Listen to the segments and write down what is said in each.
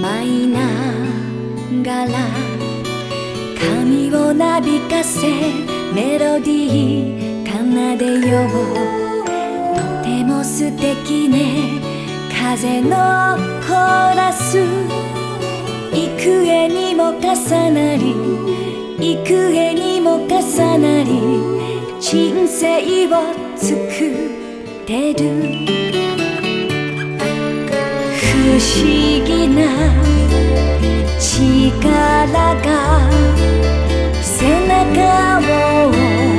舞いながら髪をなびかせメロディー奏でようとても素敵ね風のコーラス幾重にも重なり幾重にも重なり人生を作ってる議な力が背中を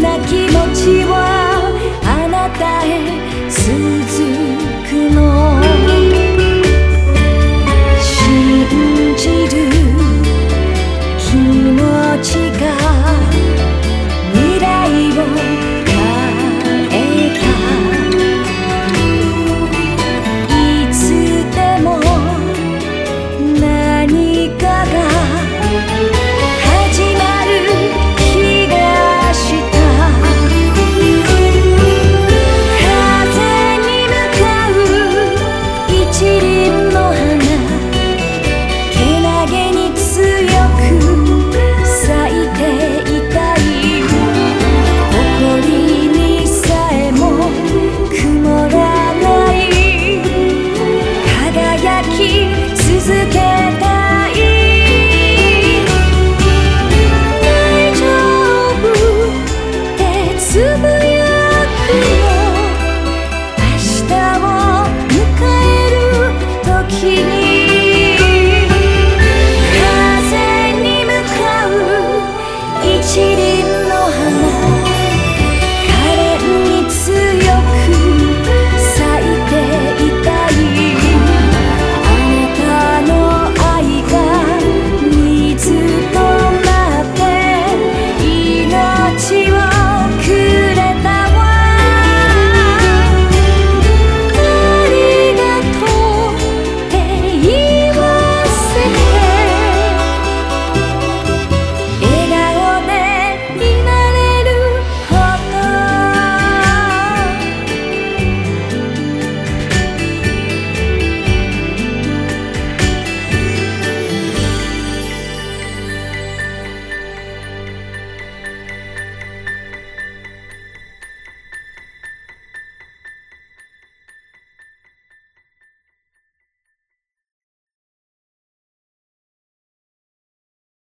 な気